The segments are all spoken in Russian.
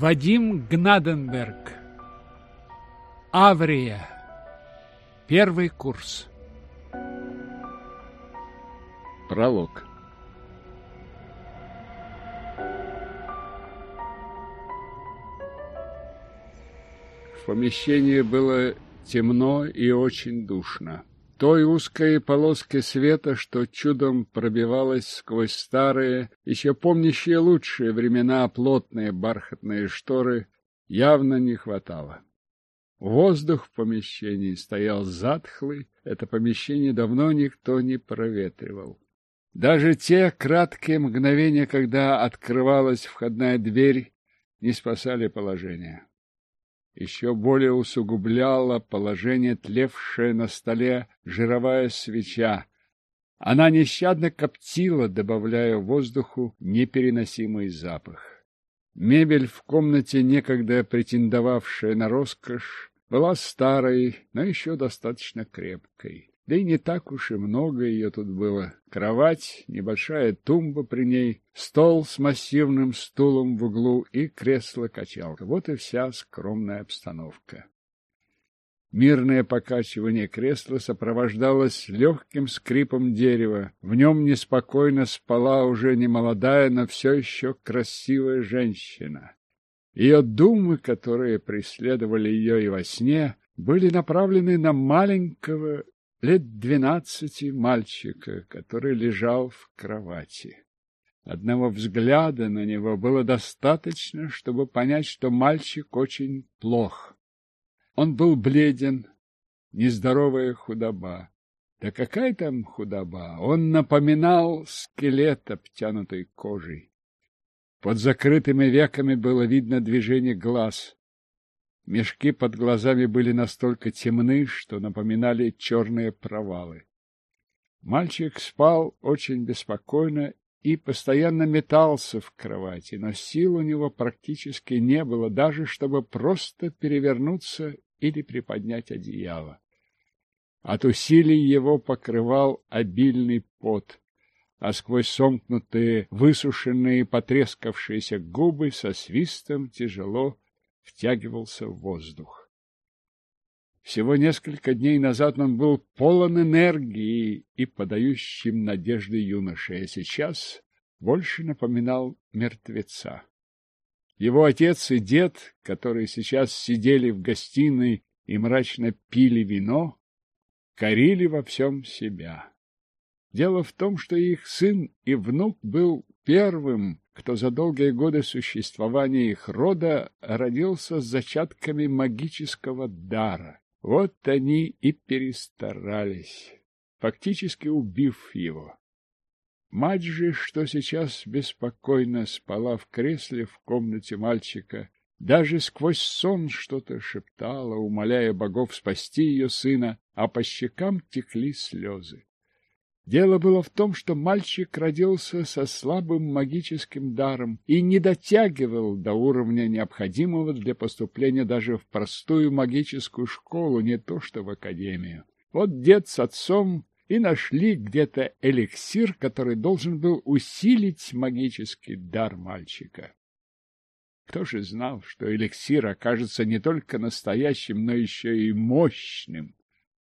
Вадим Гнаденберг. Аврия. Первый курс. Пролог. В помещении было темно и очень душно. Той узкой полоской света, что чудом пробивалась сквозь старые, еще помнящие лучшие времена плотные бархатные шторы, явно не хватало. Воздух в помещении стоял затхлый, это помещение давно никто не проветривал. Даже те краткие мгновения, когда открывалась входная дверь, не спасали положение еще более усугубляло положение тлевшая на столе жировая свеча. Она нещадно коптила, добавляя воздуху непереносимый запах. Мебель в комнате, некогда претендовавшая на роскошь, была старой, но еще достаточно крепкой. Да и не так уж и много ее тут было. Кровать, небольшая тумба при ней, стол с массивным стулом в углу и кресло-качалка. Вот и вся скромная обстановка. Мирное покачивание кресла сопровождалось легким скрипом дерева. В нем неспокойно спала уже не молодая, но все еще красивая женщина. Ее думы, которые преследовали ее и во сне, были направлены на маленького лет двенадцати мальчика, который лежал в кровати. Одного взгляда на него было достаточно, чтобы понять, что мальчик очень плох. Он был бледен, нездоровая худоба. Да какая там худоба? Он напоминал скелет, обтянутый кожей. Под закрытыми веками было видно движение глаз. Мешки под глазами были настолько темны, что напоминали черные провалы. Мальчик спал очень беспокойно и постоянно метался в кровати, но сил у него практически не было, даже чтобы просто перевернуться или приподнять одеяло. От усилий его покрывал обильный пот, а сквозь сомкнутые, высушенные, потрескавшиеся губы со свистом тяжело втягивался в воздух. Всего несколько дней назад он был полон энергии и подающим надежды юношей, а сейчас больше напоминал мертвеца. Его отец и дед, которые сейчас сидели в гостиной и мрачно пили вино, корили во всем себя. Дело в том, что их сын и внук был первым кто за долгие годы существования их рода родился с зачатками магического дара. Вот они и перестарались, фактически убив его. Мать же, что сейчас беспокойно спала в кресле в комнате мальчика, даже сквозь сон что-то шептала, умоляя богов спасти ее сына, а по щекам текли слезы. Дело было в том, что мальчик родился со слабым магическим даром и не дотягивал до уровня необходимого для поступления даже в простую магическую школу, не то что в академию. Вот дед с отцом и нашли где-то эликсир, который должен был усилить магический дар мальчика. Кто же знал, что эликсир окажется не только настоящим, но еще и мощным?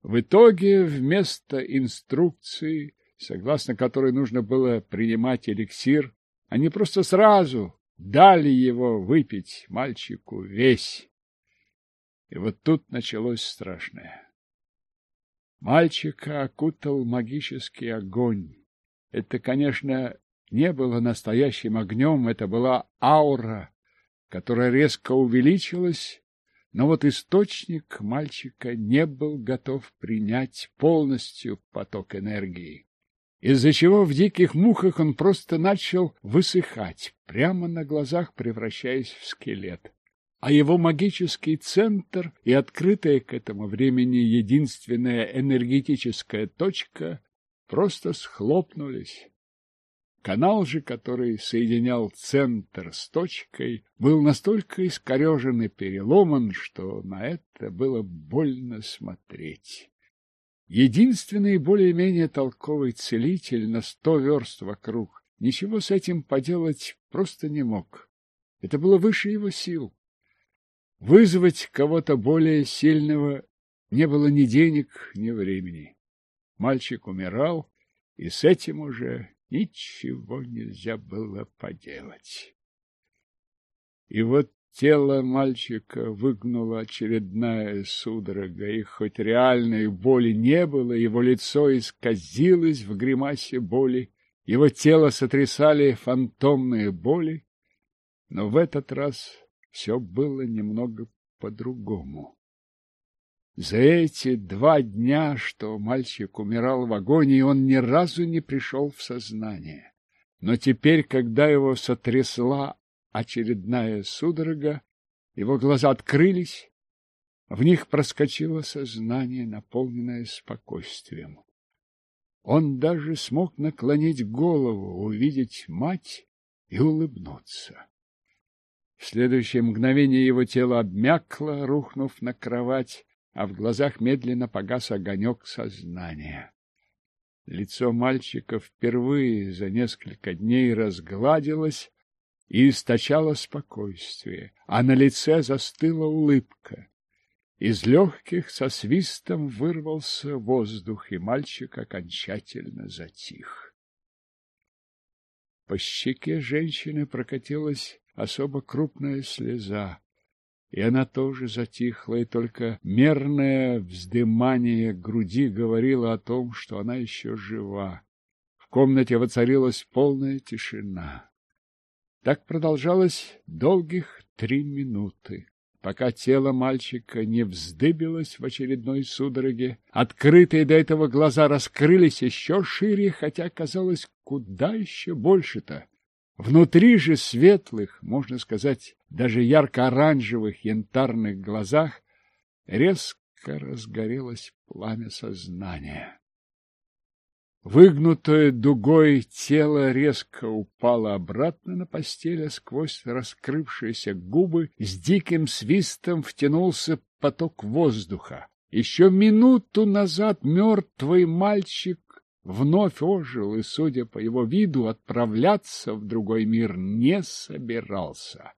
В итоге вместо инструкции, согласно которой нужно было принимать эликсир, они просто сразу дали его выпить мальчику весь. И вот тут началось страшное. Мальчика окутал магический огонь. Это, конечно, не было настоящим огнем, это была аура, которая резко увеличилась но вот источник мальчика не был готов принять полностью поток энергии, из-за чего в диких мухах он просто начал высыхать, прямо на глазах превращаясь в скелет. А его магический центр и открытая к этому времени единственная энергетическая точка просто схлопнулись. Канал же, который соединял центр с точкой, был настолько искорежен и переломан, что на это было больно смотреть. Единственный более-менее толковый целитель на сто верст вокруг ничего с этим поделать просто не мог. Это было выше его сил. Вызвать кого-то более сильного не было ни денег, ни времени. Мальчик умирал, и с этим уже ничего нельзя было поделать. И вот тело мальчика выгнула очередная судорога, и хоть реальной боли не было, его лицо исказилось в гримасе боли, его тело сотрясали фантомные боли, но в этот раз все было немного по-другому. За эти два дня, что мальчик умирал в агонии, он ни разу не пришел в сознание. Но теперь, когда его сотрясла очередная судорога, его глаза открылись, в них проскочило сознание, наполненное спокойствием. Он даже смог наклонить голову, увидеть мать и улыбнуться. В следующее мгновение его тело обмякло, рухнув на кровать, а в глазах медленно погас огонек сознания. Лицо мальчика впервые за несколько дней разгладилось и источало спокойствие, а на лице застыла улыбка. Из легких со свистом вырвался воздух, и мальчик окончательно затих. По щеке женщины прокатилась особо крупная слеза и она тоже затихла, и только мерное вздымание груди говорило о том, что она еще жива. В комнате воцарилась полная тишина. Так продолжалось долгих три минуты, пока тело мальчика не вздыбилось в очередной судороге. Открытые до этого глаза раскрылись еще шире, хотя казалось, куда еще больше-то. Внутри же светлых, можно сказать, даже ярко-оранжевых янтарных глазах резко разгорелось пламя сознания. Выгнутое дугой тело резко упало обратно на постель, а сквозь раскрывшиеся губы с диким свистом втянулся поток воздуха. Еще минуту назад мертвый мальчик вновь ожил и, судя по его виду, отправляться в другой мир не собирался.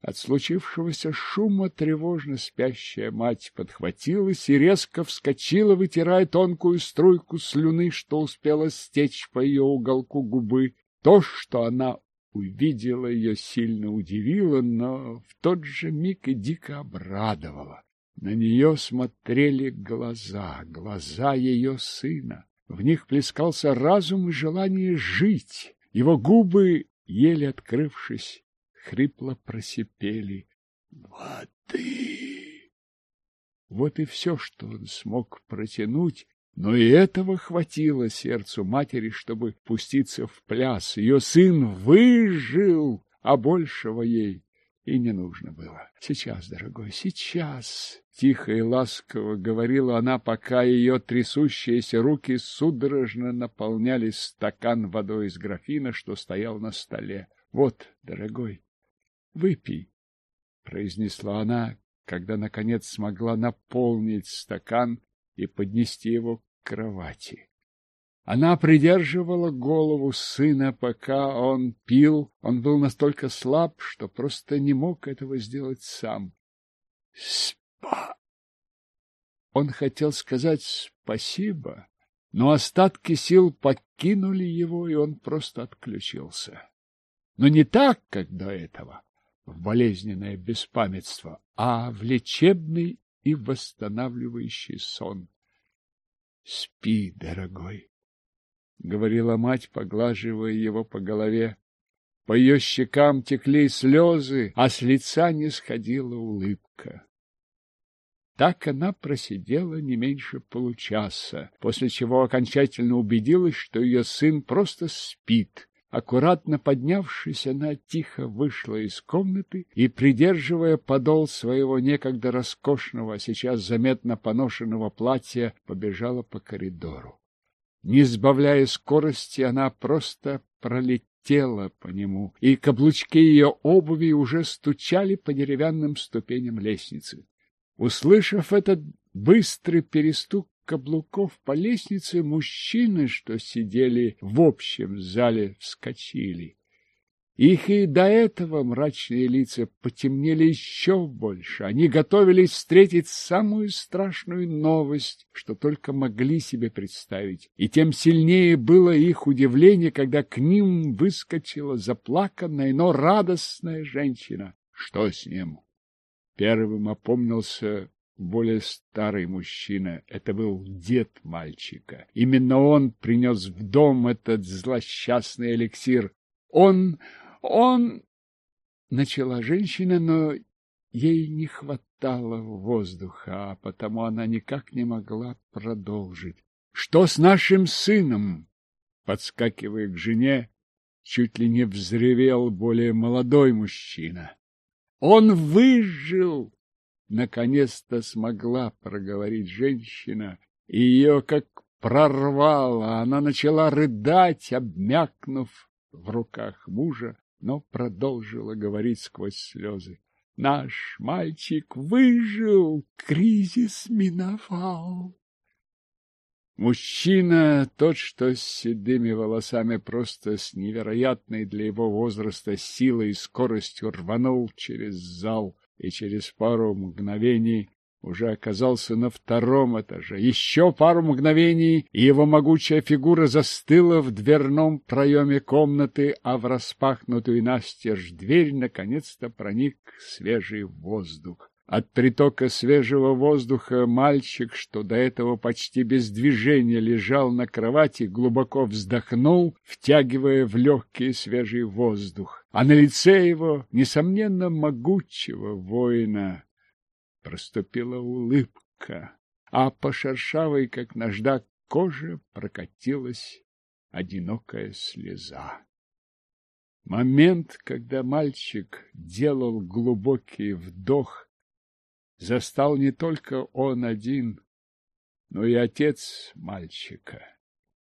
От случившегося шума тревожно спящая мать подхватилась и резко вскочила, вытирая тонкую струйку слюны, что успела стечь по ее уголку губы. То, что она увидела, ее сильно удивило, но в тот же миг и дико обрадовало. На нее смотрели глаза, глаза ее сына. В них плескался разум и желание жить. Его губы, еле открывшись, хрипло просипели. «Воды!» Вот и все, что он смог протянуть, но и этого хватило сердцу матери, чтобы пуститься в пляс. Ее сын выжил, а большего ей и не нужно было. Сейчас, дорогой, сейчас. Тихо и ласково говорила она, пока ее трясущиеся руки судорожно наполняли стакан водой из графина, что стоял на столе. Вот, дорогой, выпей, произнесла она, когда наконец смогла наполнить стакан и поднести его к кровати. Она придерживала голову сына, пока он пил. Он был настолько слаб, что просто не мог этого сделать сам. Спа! Он хотел сказать спасибо, но остатки сил покинули его, и он просто отключился. Но не так, как до этого, в болезненное беспамятство, а в лечебный и восстанавливающий сон. Спи, дорогой. — говорила мать, поглаживая его по голове. По ее щекам текли слезы, а с лица не сходила улыбка. Так она просидела не меньше получаса, после чего окончательно убедилась, что ее сын просто спит. Аккуратно поднявшись, она тихо вышла из комнаты и, придерживая подол своего некогда роскошного, а сейчас заметно поношенного платья, побежала по коридору. Не сбавляя скорости, она просто пролетела по нему, и каблучки ее обуви уже стучали по деревянным ступеням лестницы. Услышав этот быстрый перестук каблуков по лестнице, мужчины, что сидели в общем зале, вскочили. Их и до этого мрачные лица потемнели еще больше. Они готовились встретить самую страшную новость, что только могли себе представить. И тем сильнее было их удивление, когда к ним выскочила заплаканная, но радостная женщина. Что с ним? Первым опомнился более старый мужчина. Это был дед мальчика. Именно он принес в дом этот злосчастный эликсир. Он он... Начала женщина, но ей не хватало воздуха, а потому она никак не могла продолжить. — Что с нашим сыном? Подскакивая к жене, чуть ли не взревел более молодой мужчина. — Он выжил! Наконец-то смогла проговорить женщина, и ее как прорвало, она начала рыдать, обмякнув в руках мужа но продолжила говорить сквозь слезы. Наш мальчик выжил, кризис миновал. Мужчина, тот, что с седыми волосами, просто с невероятной для его возраста силой и скоростью рванул через зал, и через пару мгновений уже оказался на втором этаже. Еще пару мгновений, и его могучая фигура застыла в дверном проеме комнаты, а в распахнутую настежь дверь наконец-то проник свежий воздух. От притока свежего воздуха мальчик, что до этого почти без движения лежал на кровати, глубоко вздохнул, втягивая в легкий свежий воздух. А на лице его, несомненно, могучего воина, проступила улыбка, а по шершавой, как наждак, коже прокатилась одинокая слеза. Момент, когда мальчик делал глубокий вдох, застал не только он один, но и отец мальчика.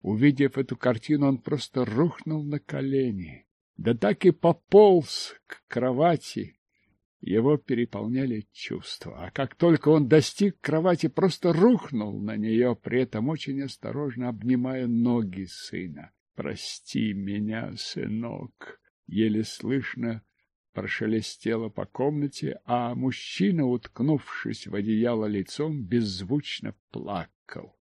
Увидев эту картину, он просто рухнул на колени, да так и пополз к кровати, его переполняли чувства, а как только он достиг кровати, просто рухнул на нее, при этом очень осторожно обнимая ноги сына. «Прости меня, сынок!» Еле слышно прошелестело по комнате, а мужчина, уткнувшись в одеяло лицом, беззвучно плакал.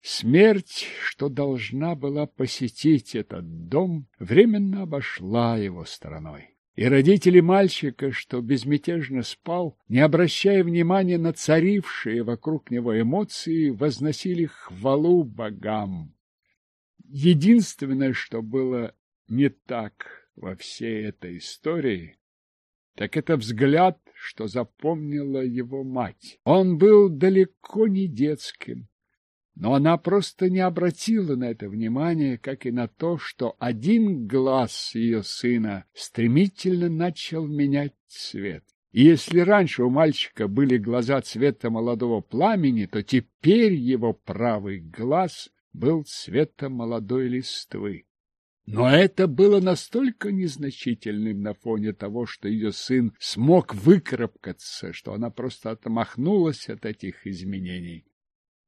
Смерть, что должна была посетить этот дом, временно обошла его стороной. И родители мальчика, что безмятежно спал, не обращая внимания на царившие вокруг него эмоции, возносили хвалу богам. Единственное, что было не так во всей этой истории, так это взгляд, что запомнила его мать. Он был далеко не детским, но она просто не обратила на это внимания, как и на то, что один глаз ее сына стремительно начал менять цвет. И если раньше у мальчика были глаза цвета молодого пламени, то теперь его правый глаз был цвета молодой листвы. Но это было настолько незначительным на фоне того, что ее сын смог выкарабкаться, что она просто отмахнулась от этих изменений.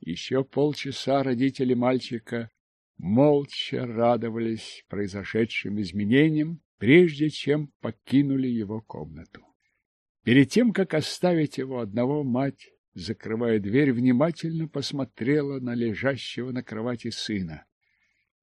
Еще полчаса родители мальчика молча радовались произошедшим изменениям, прежде чем покинули его комнату. Перед тем, как оставить его одного, мать, закрывая дверь, внимательно посмотрела на лежащего на кровати сына.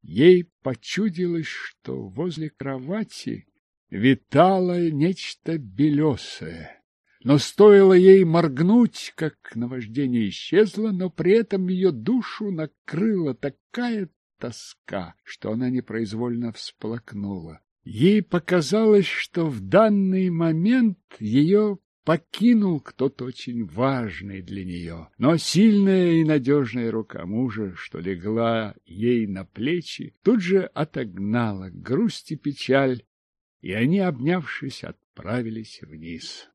Ей почудилось, что возле кровати витало нечто белесое. Но стоило ей моргнуть, как наваждение исчезло, но при этом ее душу накрыла такая тоска, что она непроизвольно всплакнула. Ей показалось, что в данный момент ее покинул кто-то очень важный для нее, но сильная и надежная рука мужа, что легла ей на плечи, тут же отогнала грусть и печаль, и они, обнявшись, отправились вниз.